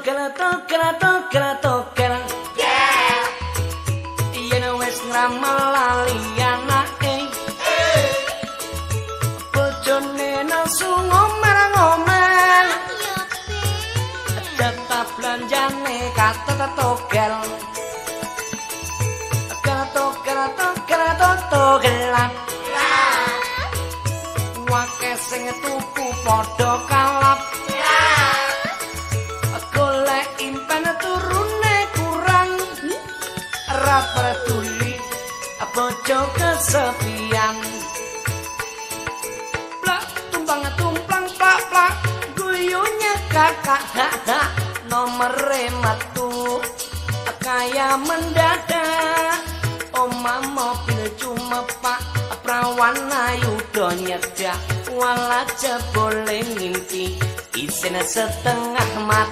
togel togel togel togel yen wis ngramal lali anake. Bojone nasu ngomer ngomer tetap belanjane kata togel. Togel togel togel wake sing tuku padha kalap kesepian plak tumbang tumplang plak plak. Guyunya kakak. Nomor metu kaya mendadak. Oma mobil cuma pak. Prawan ayu do nyedak. Wala jebole ngimpi. Isin setengah mati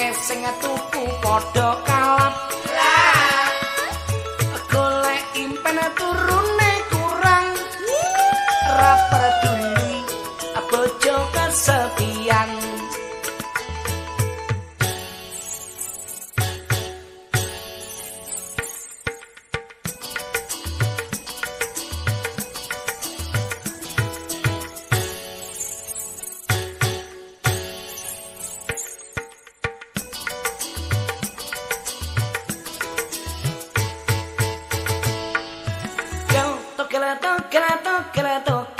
wake sing tuku padha kalap togel togel togel togel yen